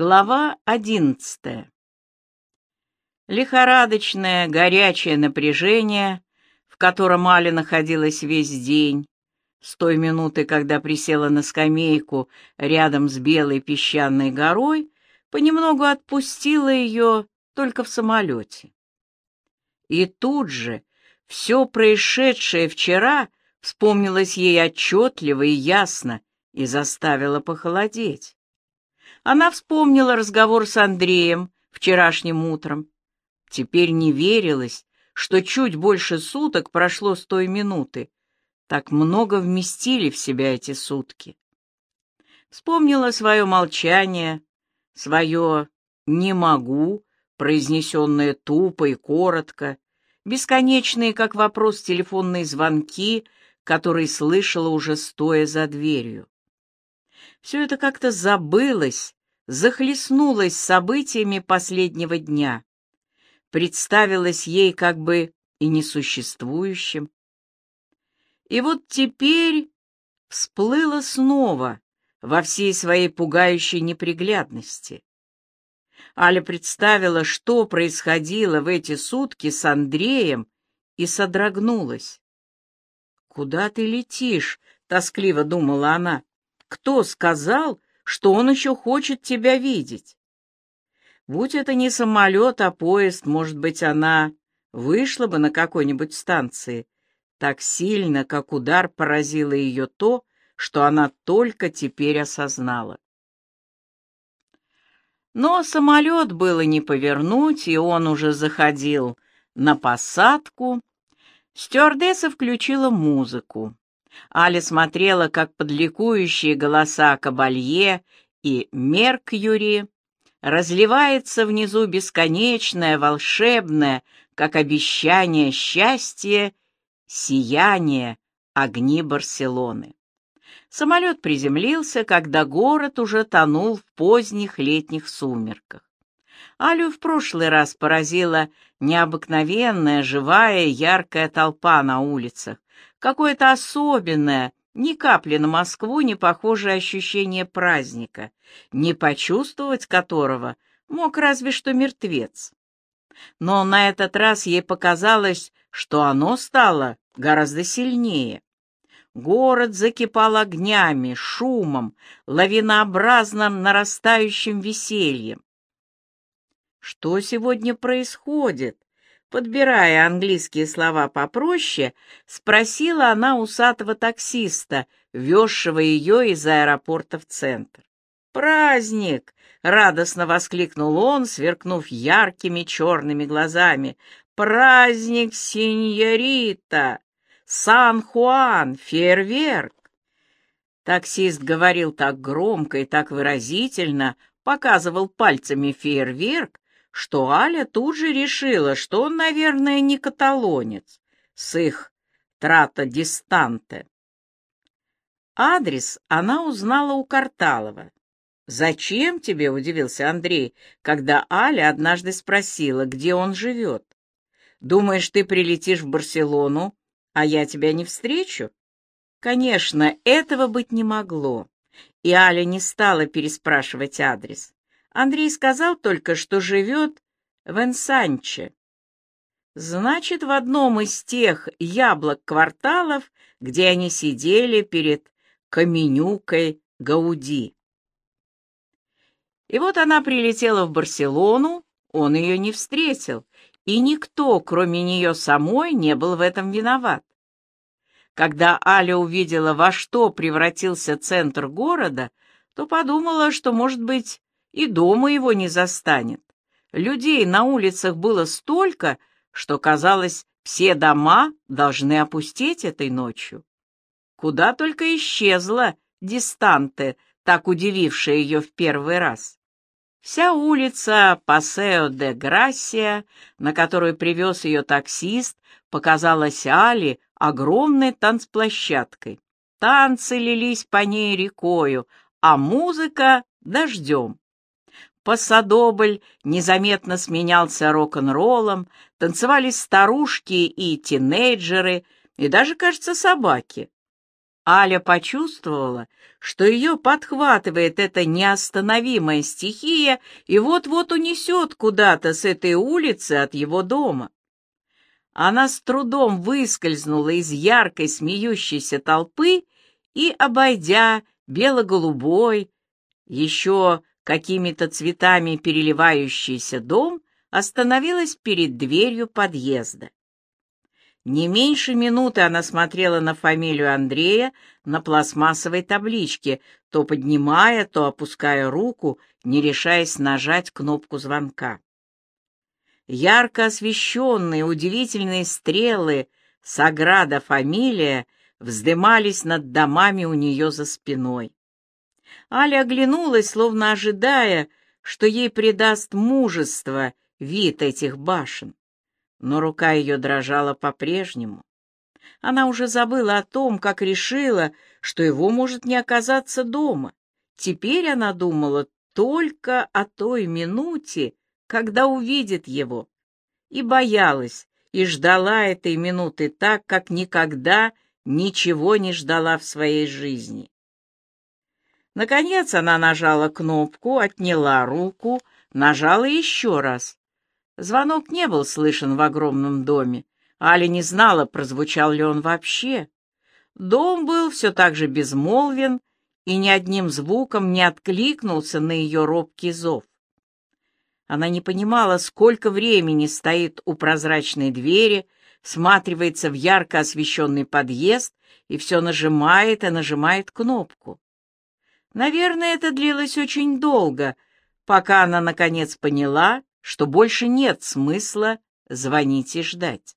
Глава одиннадцатая. Лихорадочное, горячее напряжение, в котором Аля находилась весь день, с той минуты, когда присела на скамейку рядом с белой песчаной горой, понемногу отпустило ее только в самолете. И тут же все происшедшее вчера вспомнилось ей отчетливо и ясно и заставило похолодеть. Она вспомнила разговор с Андреем вчерашним утром. Теперь не верилось, что чуть больше суток прошло с той минуты. Так много вместили в себя эти сутки. Вспомнила свое молчание, свое «не могу», произнесенное тупо и коротко, бесконечные, как вопрос, телефонные звонки, которые слышала уже стоя за дверью. Все это как-то забылось, захлестнулась событиями последнего дня, представилась ей как бы и несуществующим. И вот теперь всплыла снова во всей своей пугающей неприглядности. Аля представила, что происходило в эти сутки с Андреем, и содрогнулась. «Куда ты летишь?» — тоскливо думала она. «Кто сказал, что он еще хочет тебя видеть. Будь это не самолет, а поезд, может быть, она вышла бы на какой-нибудь станции. Так сильно, как удар поразило ее то, что она только теперь осознала. Но самолет было не повернуть, и он уже заходил на посадку. Стюардесса включила музыку. Аля смотрела, как под голоса Кабалье и Меркьюри разливается внизу бесконечное, волшебное, как обещание счастья, сияние огни Барселоны. Самолет приземлился, когда город уже тонул в поздних летних сумерках. Алю в прошлый раз поразила необыкновенная, живая, яркая толпа на улицах, какое-то особенное, ни капли на Москву не похожее ощущение праздника, не почувствовать которого мог разве что мертвец. Но на этот раз ей показалось, что оно стало гораздо сильнее. Город закипал огнями, шумом, лавинообразным нарастающим весельем. Что сегодня происходит? Подбирая английские слова попроще, спросила она усатого таксиста, везшего ее из аэропорта в центр. «Праздник!» — радостно воскликнул он, сверкнув яркими черными глазами. «Праздник, сеньорита! Сан-Хуан! Фейерверк!» Таксист говорил так громко и так выразительно, показывал пальцами фейерверк, что Аля тут же решила, что он, наверное, не каталонец, с их трата дистанте. Адрес она узнала у Карталова. «Зачем тебе?» — удивился Андрей, когда Аля однажды спросила, где он живет. «Думаешь, ты прилетишь в Барселону, а я тебя не встречу?» Конечно, этого быть не могло, и Аля не стала переспрашивать адрес. Андрей сказал только, что живет в Энсанче. Значит, в одном из тех яблок-кварталов, где они сидели перед каменюкой Гауди. И вот она прилетела в Барселону, он ее не встретил, и никто, кроме нее самой, не был в этом виноват. Когда Аля увидела, во что превратился центр города, то подумала, что, может быть, и дома его не застанет. Людей на улицах было столько, что, казалось, все дома должны опустеть этой ночью. Куда только исчезла дистанте, так удивившая ее в первый раз. Вся улица Пасео де Грасия, на которую привез ее таксист, показалась Али огромной танцплощадкой. Танцы лились по ней рекою, а музыка — дождем. Пасадобль незаметно сменялся рок-н-роллом, танцевали старушки и тинейджеры, и даже, кажется, собаки. Аля почувствовала, что ее подхватывает эта неостановимая стихия и вот-вот унесет куда-то с этой улицы от его дома. Она с трудом выскользнула из яркой смеющейся толпы и, обойдя бело-голубой, еще какими-то цветами переливающийся дом, остановилась перед дверью подъезда. Не меньше минуты она смотрела на фамилию Андрея на пластмассовой табличке, то поднимая, то опуская руку, не решаясь нажать кнопку звонка. Ярко освещенные удивительные стрелы Саграда фамилия вздымались над домами у нее за спиной. Аля оглянулась, словно ожидая, что ей придаст мужество вид этих башен но рука ее дрожала по-прежнему. Она уже забыла о том, как решила, что его может не оказаться дома. Теперь она думала только о той минуте, когда увидит его, и боялась, и ждала этой минуты так, как никогда ничего не ждала в своей жизни. Наконец она нажала кнопку, отняла руку, нажала еще раз. Звонок не был слышен в огромном доме. Аля не знала, прозвучал ли он вообще. Дом был все так же безмолвен и ни одним звуком не откликнулся на ее робкий зов. Она не понимала, сколько времени стоит у прозрачной двери, всматривается в ярко освещенный подъезд и все нажимает и нажимает кнопку. Наверное, это длилось очень долго, пока она, наконец, поняла, что больше нет смысла звонить и ждать.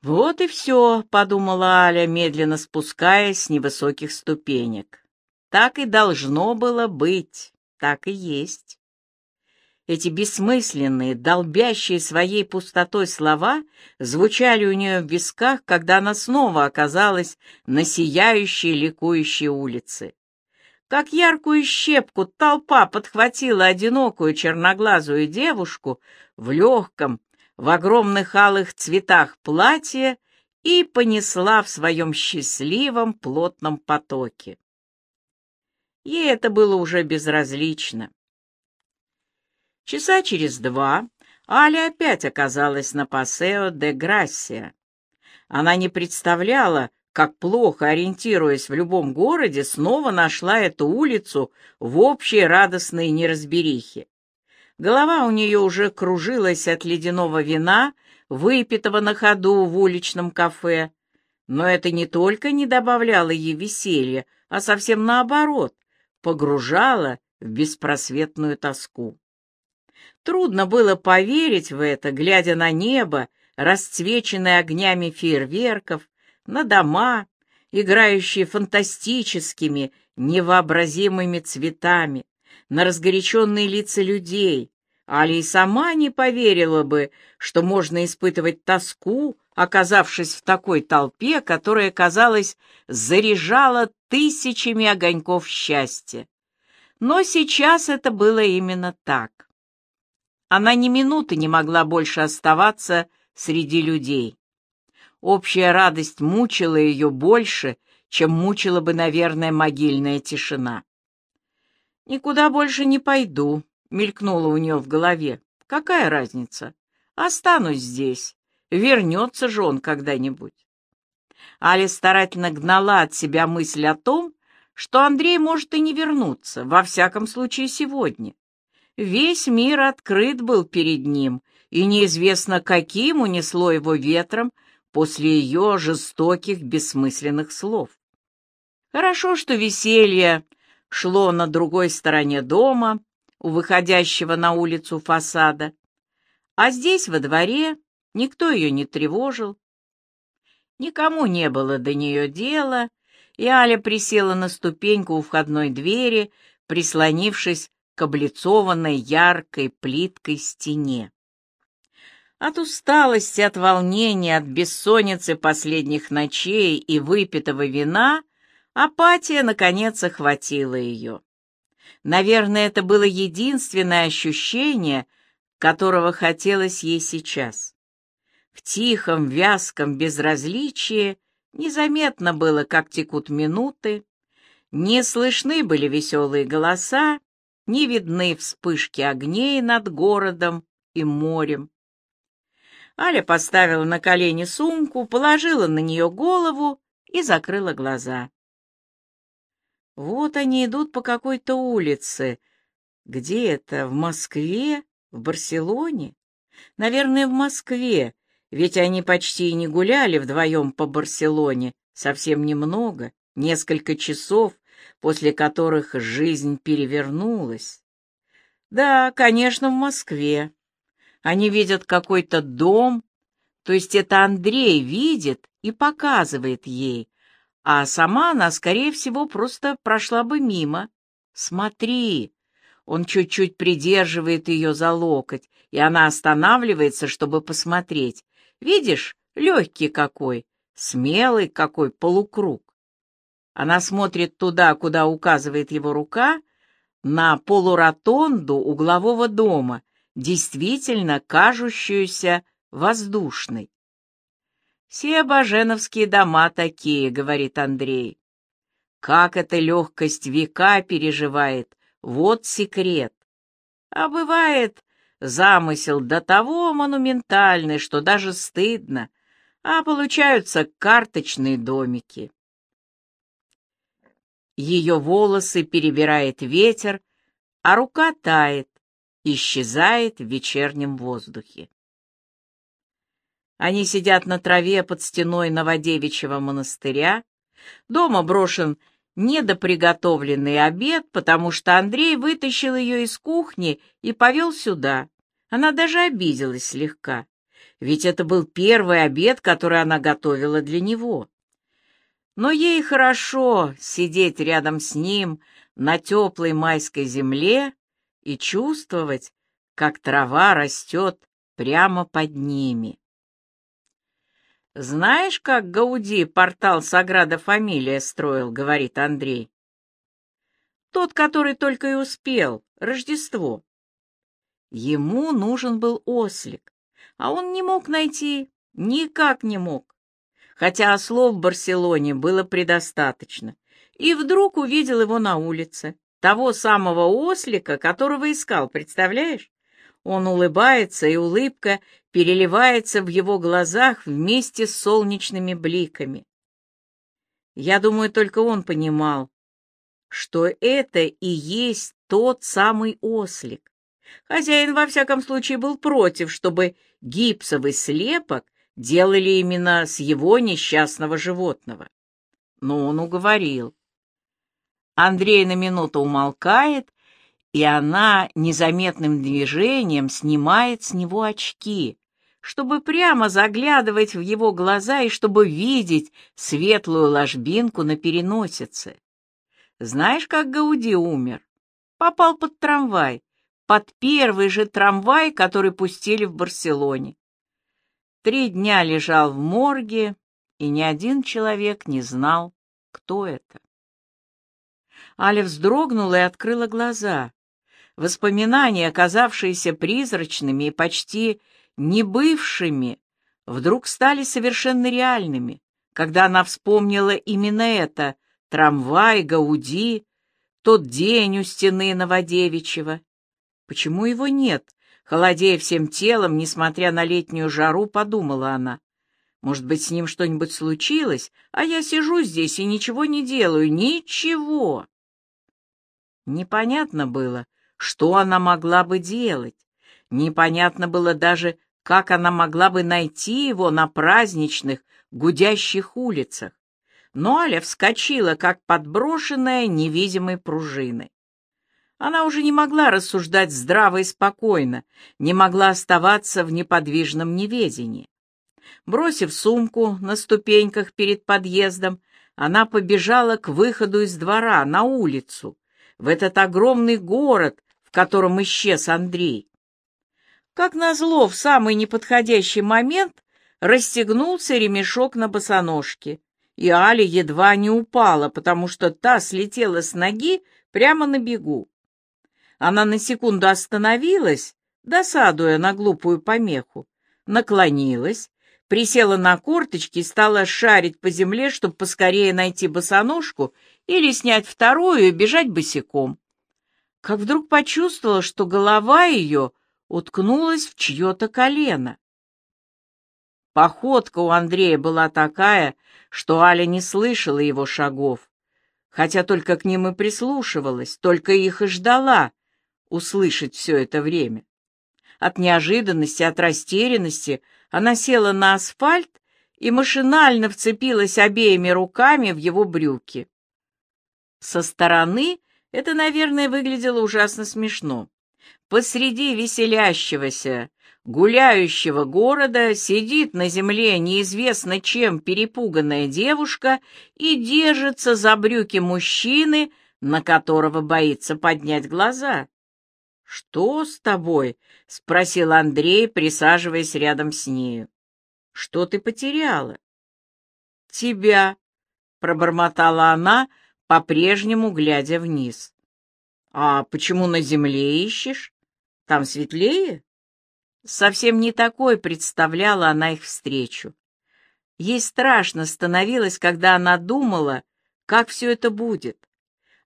«Вот и все», — подумала Аля, медленно спускаясь с невысоких ступенек. «Так и должно было быть, так и есть». Эти бессмысленные, долбящие своей пустотой слова звучали у нее в висках, когда она снова оказалась на сияющей ликующей улице. Как яркую щепку толпа подхватила одинокую черноглазую девушку в легком, в огромных алых цветах платье и понесла в своем счастливом плотном потоке. Ей это было уже безразлично. Часа через два Аля опять оказалась на Пасео де Грассия. Она не представляла, как плохо ориентируясь в любом городе, снова нашла эту улицу в общей радостной неразберихе. Голова у нее уже кружилась от ледяного вина, выпитого на ходу в уличном кафе. Но это не только не добавляло ей веселья, а совсем наоборот, погружало в беспросветную тоску. Трудно было поверить в это, глядя на небо, расцвеченное огнями фейерверков, на дома, играющие фантастическими, невообразимыми цветами, на разгоряченные лица людей. Али и сама не поверила бы, что можно испытывать тоску, оказавшись в такой толпе, которая, казалось, заряжала тысячами огоньков счастья. Но сейчас это было именно так. Она ни минуты не могла больше оставаться среди людей. Общая радость мучила ее больше, чем мучила бы, наверное, могильная тишина. «Никуда больше не пойду», — мелькнуло у нее в голове. «Какая разница? Останусь здесь. Вернется же он когда-нибудь». Аля старательно гнала от себя мысль о том, что Андрей может и не вернуться, во всяком случае сегодня. Весь мир открыт был перед ним, и неизвестно, каким унесло его ветром после ее жестоких, бессмысленных слов. Хорошо, что веселье шло на другой стороне дома, у выходящего на улицу фасада, а здесь, во дворе, никто ее не тревожил. Никому не было до нее дела, и Аля присела на ступеньку у входной двери, прислонившись к облицованной яркой плиткой стене. От усталости, от волнения, от бессонницы последних ночей и выпитого вина апатия, наконец, охватила ее. Наверное, это было единственное ощущение, которого хотелось ей сейчас. В тихом, вязком безразличии Незаметно было, как текут минуты, не слышны были веселые голоса, не видны вспышки огней над городом и морем. Аля поставила на колени сумку, положила на нее голову и закрыла глаза. Вот они идут по какой-то улице. Где это? В Москве? В Барселоне? Наверное, в Москве, ведь они почти и не гуляли вдвоем по Барселоне, совсем немного, несколько часов, после которых жизнь перевернулась. Да, конечно, в Москве. Они видят какой-то дом, то есть это Андрей видит и показывает ей, а сама она, скорее всего, просто прошла бы мимо. Смотри, он чуть-чуть придерживает ее за локоть, и она останавливается, чтобы посмотреть. Видишь, легкий какой, смелый какой полукруг. Она смотрит туда, куда указывает его рука, на полуротонду углового дома, действительно кажущуюся воздушной. «Все баженовские дома такие», — говорит Андрей. «Как эта легкость века переживает, вот секрет. А бывает замысел до того монументальный, что даже стыдно, а получаются карточные домики. Ее волосы перебирает ветер, а рука тает, исчезает в вечернем воздухе. Они сидят на траве под стеной Новодевичьего монастыря. Дома брошен недоприготовленный обед, потому что Андрей вытащил ее из кухни и повел сюда. Она даже обиделась слегка, ведь это был первый обед, который она готовила для него. Но ей хорошо сидеть рядом с ним на теплой майской земле и чувствовать, как трава растет прямо под ними. «Знаешь, как Гауди портал Саграда Фамилия строил?» — говорит Андрей. «Тот, который только и успел, Рождество. Ему нужен был ослик, а он не мог найти, никак не мог, хотя ослов в Барселоне было предостаточно, и вдруг увидел его на улице, того самого ослика, которого искал, представляешь? Он улыбается, и улыбка переливается в его глазах вместе с солнечными бликами. Я думаю, только он понимал, что это и есть тот самый ослик. Хозяин, во всяком случае, был против, чтобы гипсовый слепок делали именно с его несчастного животного. Но он уговорил. Андрей на минуту умолкает и она незаметным движением снимает с него очки, чтобы прямо заглядывать в его глаза и чтобы видеть светлую ложбинку на переносице. Знаешь, как Гауди умер? Попал под трамвай, под первый же трамвай, который пустили в Барселоне. Три дня лежал в морге, и ни один человек не знал, кто это. Аля вздрогнула и открыла глаза. Воспоминания, оказавшиеся призрачными и почти небывшими, вдруг стали совершенно реальными, когда она вспомнила именно это — трамвай, Гауди, тот день у стены Новодевичьего. Почему его нет? Холодея всем телом, несмотря на летнюю жару, подумала она. Может быть, с ним что-нибудь случилось, а я сижу здесь и ничего не делаю, ничего. Непонятно было, что она могла бы делать? Непонятно было даже, как она могла бы найти его на праздничных, гудящих улицах. Но Аля вскочила, как подброшенная невидимой пружиной. Она уже не могла рассуждать здраво и спокойно, не могла оставаться в неподвижном неведении. Бросив сумку на ступеньках перед подъездом, она побежала к выходу из двора, на улицу, в этот огромный город, в котором исчез Андрей. Как назло, в самый неподходящий момент расстегнулся ремешок на босоножке, и Аля едва не упала, потому что та слетела с ноги прямо на бегу. Она на секунду остановилась, досадуя на глупую помеху, наклонилась, присела на корточки и стала шарить по земле, чтобы поскорее найти босоножку или снять вторую и бежать босиком. Как вдруг почувствовала, что голова ее уткнулась в чье-то колено. Походка у Андрея была такая, что Аля не слышала его шагов, хотя только к ним и прислушивалась, только их и ждала услышать все это время. От неожиданности, от растерянности она села на асфальт и машинально вцепилась обеими руками в его брюки. Со стороны это, наверное, выглядело ужасно смешно. Посреди веселящегося, гуляющего города сидит на земле неизвестно чем перепуганная девушка и держится за брюки мужчины, на которого боится поднять глаза. «Что с тобой?» — спросил Андрей, присаживаясь рядом с нею. «Что ты потеряла?» «Тебя», — пробормотала она, по-прежнему глядя вниз. «А почему на земле ищешь? Там светлее?» Совсем не такой представляла она их встречу. Ей страшно становилось, когда она думала, как все это будет.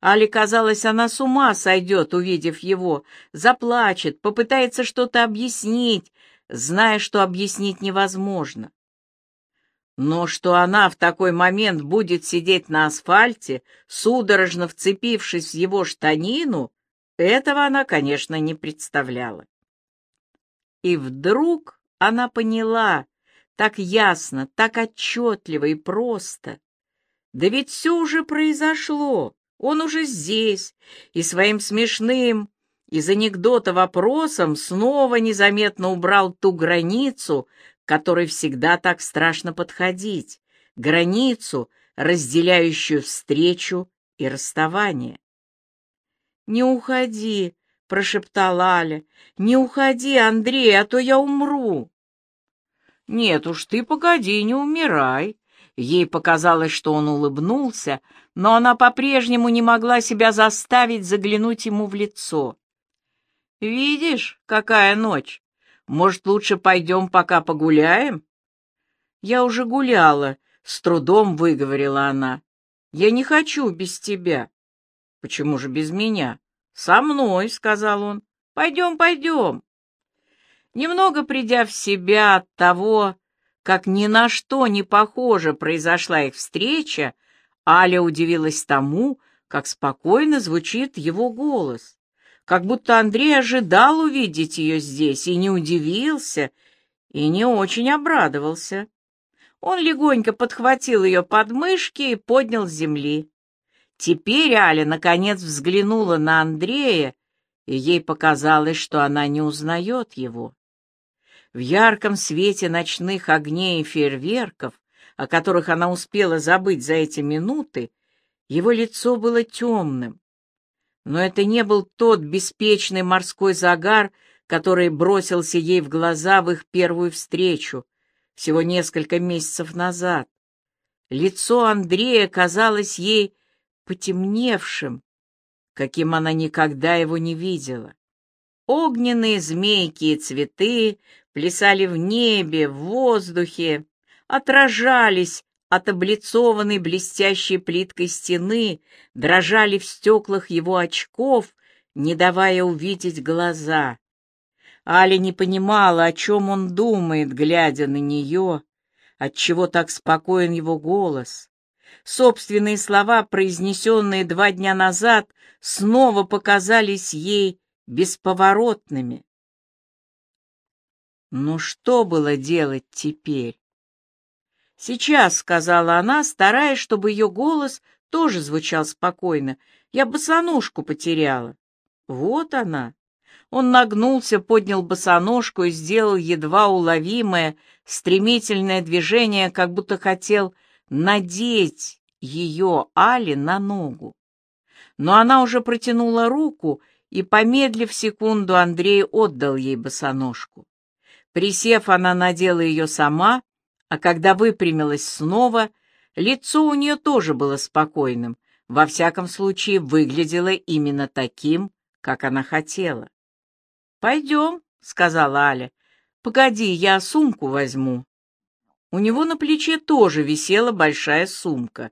Али казалось, она с ума сойдет, увидев его, заплачет, попытается что-то объяснить, зная, что объяснить невозможно. Но что она в такой момент будет сидеть на асфальте, судорожно вцепившись в его штанину, этого она, конечно, не представляла. И вдруг она поняла, так ясно, так отчетливо и просто. Да ведь все уже произошло. Он уже здесь, и своим смешным, из анекдота вопросом снова незаметно убрал ту границу, которой всегда так страшно подходить, границу, разделяющую встречу и расставание. «Не уходи», — прошептала Аля, — «не уходи, Андрей, а то я умру». «Нет уж, ты погоди, не умирай», Ей показалось, что он улыбнулся, но она по-прежнему не могла себя заставить заглянуть ему в лицо. «Видишь, какая ночь? Может, лучше пойдем пока погуляем?» «Я уже гуляла», — с трудом выговорила она. «Я не хочу без тебя». «Почему же без меня?» «Со мной», — сказал он. «Пойдем, пойдем». Немного придя в себя от того, как ни на что не похоже произошла их встреча, Аля удивилась тому, как спокойно звучит его голос, как будто Андрей ожидал увидеть ее здесь и не удивился, и не очень обрадовался. Он легонько подхватил ее подмышки и поднял с земли. Теперь Аля наконец взглянула на Андрея, и ей показалось, что она не узнает его. В ярком свете ночных огней и фейерверков, о которых она успела забыть за эти минуты, его лицо было темным. Но это не был тот беспечный морской загар, который бросился ей в глаза в их первую встречу, всего несколько месяцев назад. Лицо Андрея казалось ей потемневшим, каким она никогда его не видела. Огненные змейки и цветы плясали в небе, в воздухе, отражались от облицованной блестящей плиткой стены, дрожали в стеклах его очков, не давая увидеть глаза. Аля не понимала, о чем он думает, глядя на нее, отчего так спокоен его голос. Собственные слова, произнесенные два дня назад, снова показались ей бесповоротными. Ну что было делать теперь? «Сейчас», — сказала она, стараясь, чтобы ее голос тоже звучал спокойно, — «я босоножку потеряла». «Вот она». Он нагнулся, поднял босоножку и сделал едва уловимое, стремительное движение, как будто хотел надеть ее, Али, на ногу. Но она уже протянула руку, и, помедлив секунду, Андрей отдал ей босоножку. Присев, она надела ее сама, а когда выпрямилась снова, лицо у нее тоже было спокойным, во всяком случае выглядело именно таким, как она хотела. «Пойдем», — сказала Аля. «Погоди, я сумку возьму». У него на плече тоже висела большая сумка.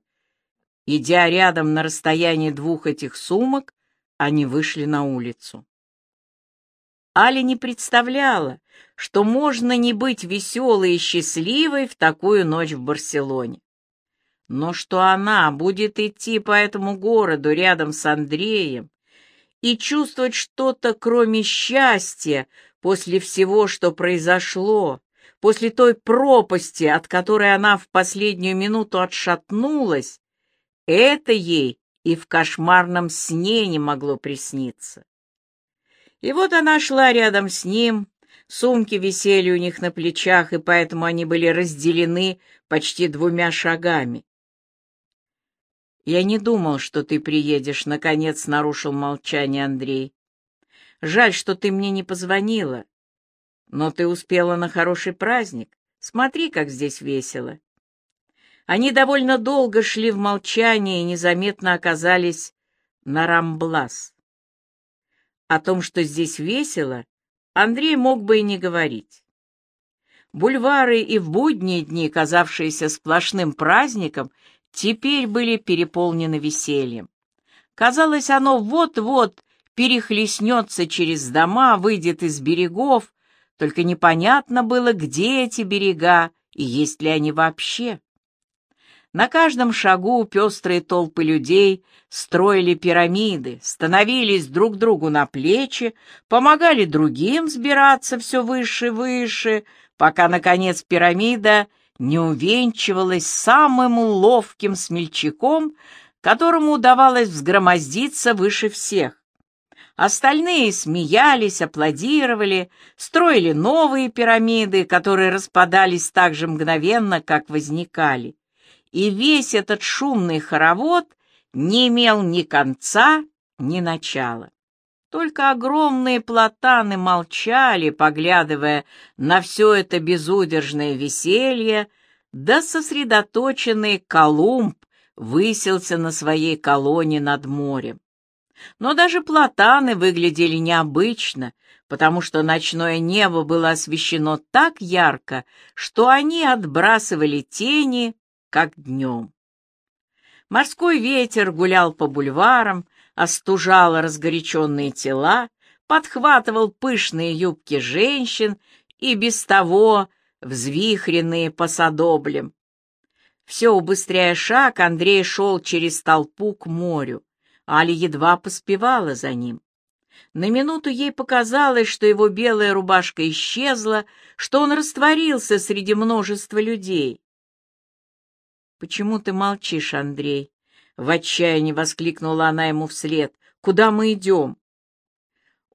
Идя рядом на расстоянии двух этих сумок, они вышли на улицу. Аля не представляла, что можно не быть веселой и счастливой в такую ночь в Барселоне. Но что она будет идти по этому городу рядом с Андреем и чувствовать что-то, кроме счастья, после всего, что произошло, после той пропасти, от которой она в последнюю минуту отшатнулась, это ей и в кошмарном сне не могло присниться. И вот она шла рядом с ним, сумки висели у них на плечах, и поэтому они были разделены почти двумя шагами. «Я не думал, что ты приедешь», — наконец нарушил молчание Андрей. «Жаль, что ты мне не позвонила. Но ты успела на хороший праздник. Смотри, как здесь весело». Они довольно долго шли в молчании и незаметно оказались на Рамблас. О том, что здесь весело, Андрей мог бы и не говорить. Бульвары и в будние дни, казавшиеся сплошным праздником, теперь были переполнены весельем. Казалось, оно вот-вот перехлестнется через дома, выйдет из берегов, только непонятно было, где эти берега и есть ли они вообще. На каждом шагу пестрые толпы людей строили пирамиды, становились друг другу на плечи, помогали другим взбираться все выше и выше, пока, наконец, пирамида не увенчивалась самым ловким смельчаком, которому удавалось взгромоздиться выше всех. Остальные смеялись, аплодировали, строили новые пирамиды, которые распадались так же мгновенно, как возникали и весь этот шумный хоровод не имел ни конца, ни начала. Только огромные платаны молчали, поглядывая на все это безудержное веселье, да сосредоточенный Колумб выселся на своей колонне над морем. Но даже платаны выглядели необычно, потому что ночное небо было освещено так ярко, что они отбрасывали тени как днем. Морской ветер гулял по бульварам, остужал разгоряченные тела, подхватывал пышные юбки женщин и без того взвихренные по садоблям. Все убыстряя шаг, Андрей шел через толпу к морю. Али едва поспевала за ним. На минуту ей показалось, что его белая рубашка исчезла, что он растворился среди множества людей. «Почему ты молчишь, Андрей?» — в отчаянии воскликнула она ему вслед. «Куда мы идем?»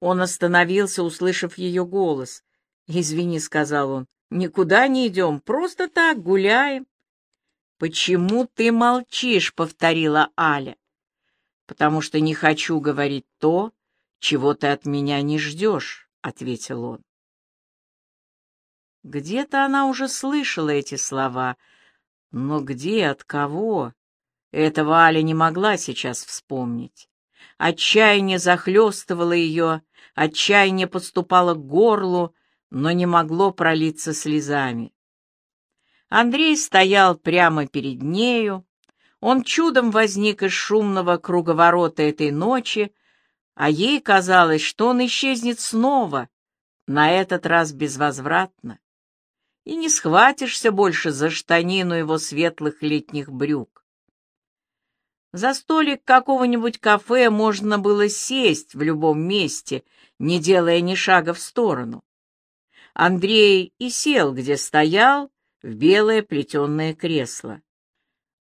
Он остановился, услышав ее голос. «Извини», — сказал он, — «никуда не идем, просто так гуляем». «Почему ты молчишь?» — повторила Аля. «Потому что не хочу говорить то, чего ты от меня не ждешь», — ответил он. Где-то она уже слышала эти слова — но где, от кого? Этого Аля не могла сейчас вспомнить. Отчаяние захлестывало ее, отчаяние подступало к горлу, но не могло пролиться слезами. Андрей стоял прямо перед нею, он чудом возник из шумного круговорота этой ночи, а ей казалось, что он исчезнет снова, на этот раз безвозвратно и не схватишься больше за штанину его светлых летних брюк. За столик какого-нибудь кафе можно было сесть в любом месте, не делая ни шага в сторону. Андрей и сел, где стоял, в белое плетеное кресло.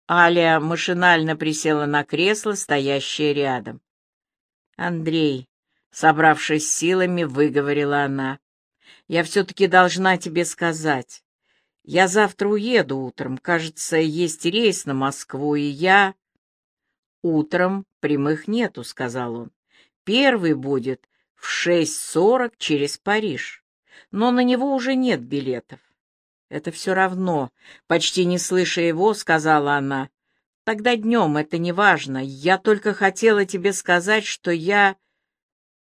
Аля машинально присела на кресло, стоящее рядом. «Андрей», собравшись силами, выговорила она, я все-таки должна тебе сказать. Я завтра уеду утром. Кажется, есть рейс на Москву, и я... Утром прямых нету, — сказал он. Первый будет в шесть сорок через Париж, но на него уже нет билетов. Это все равно, почти не слыша его, сказала она. Тогда днем это не важно. Я только хотела тебе сказать, что я...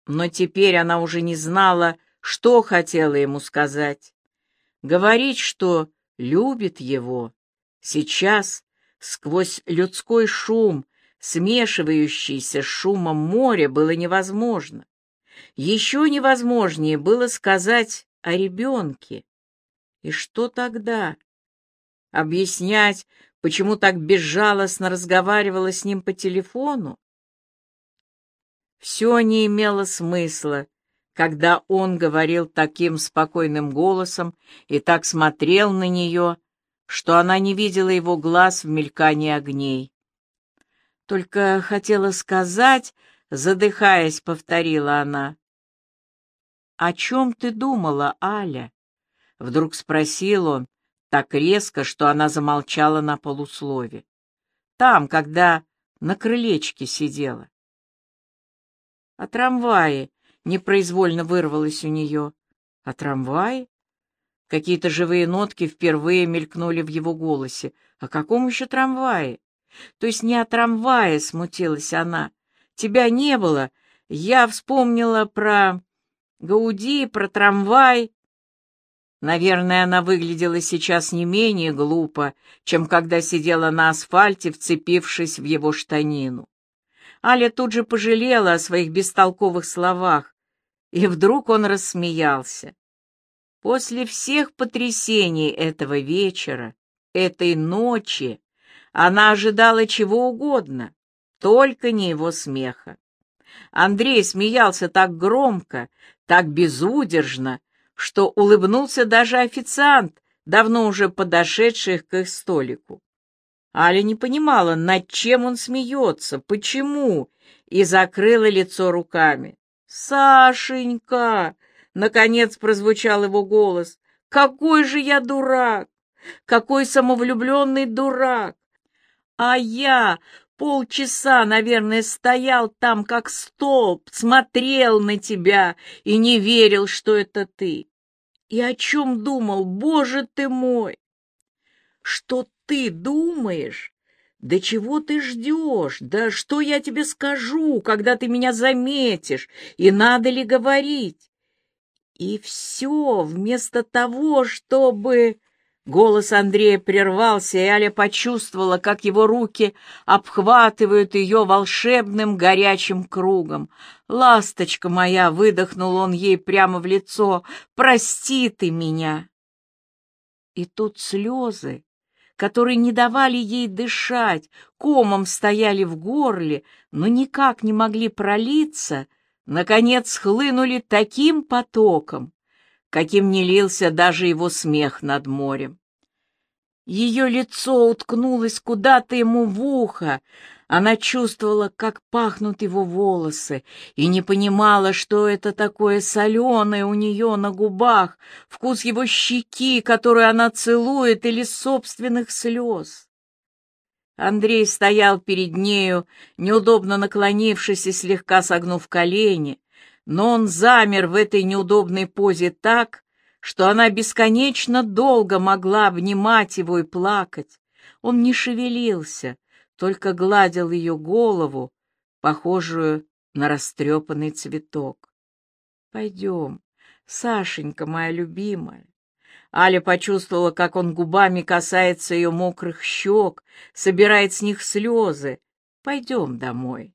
Но теперь она уже не знала, что хотела ему сказать? Говорить, что любит его. Сейчас, сквозь людской шум, смешивающийся с шумом моря, было невозможно. Еще невозможнее было сказать о ребенке. И что тогда? Объяснять, почему так безжалостно разговаривала с ним по телефону? Все не имело смысла, когда он говорил таким спокойным голосом и так смотрел на нее, что она не видела его глаз в мелькании огней. Только хотела сказать, задыхаясь, повторила она. «О чем ты думала, Аля?» Вдруг спросил он, так резко, что она замолчала на полуслове. Там, когда на крылечке сидела. О трамвае непроизвольно вырвалось у нее. О трамвае? Какие-то живые нотки впервые мелькнули в его голосе. О каком еще трамвае? То есть не о трамвае, смутилась она. Тебя не было. Я вспомнила про Гауди, про трамвай. Наверное, она выглядела сейчас не менее глупо, чем когда сидела на асфальте, вцепившись в его штанину. Аля тут же пожалела о своих бестолковых словах, и вдруг он рассмеялся. После всех потрясений этого вечера, этой ночи, она ожидала чего угодно, только не его смеха. Андрей смеялся так громко, так безудержно, что улыбнулся даже официант, давно уже подошедший к их столику. Аля не понимала, над чем он смеется, почему, и закрыла лицо руками. «Сашенька!» — наконец прозвучал его голос. «Какой же я дурак! Какой самовлюбленный дурак! А я полчаса, наверное, стоял там как столб, смотрел на тебя и не верил, что это ты. И о чем думал, боже ты мой? Что ты думаешь? Да чего ты ждешь? Да что я тебе скажу, когда ты меня заметишь? И надо ли говорить? И все вместо того, чтобы... Голос Андрея прервался, и Аля почувствовала, как его руки обхватывают ее волшебным горячим кругом. «Ласточка моя!» — выдохнул он ей прямо в лицо. «Прости ты меня!» И тут слезы, которые не давали ей дышать, комом стояли в горле, но никак не могли пролиться, наконец хлынули таким потоком, каким не лился даже его смех над морем. Ее лицо уткнулось куда-то ему в ухо. Она чувствовала, как пахнут его волосы, и не понимала, что это такое соленое у нее на губах, вкус его щеки, которую она целует, или собственных слез. Андрей стоял перед нею, неудобно наклонившись и слегка согнув колени, но он замер в этой неудобной позе так, что она бесконечно долго могла обнимать его и плакать. Он не шевелился, только гладил ее голову, похожую на растрепанный цветок. «Пойдем, Сашенька моя любимая». Аля почувствовала, как он губами касается ее мокрых щек, собирает с них слезы. «Пойдем домой».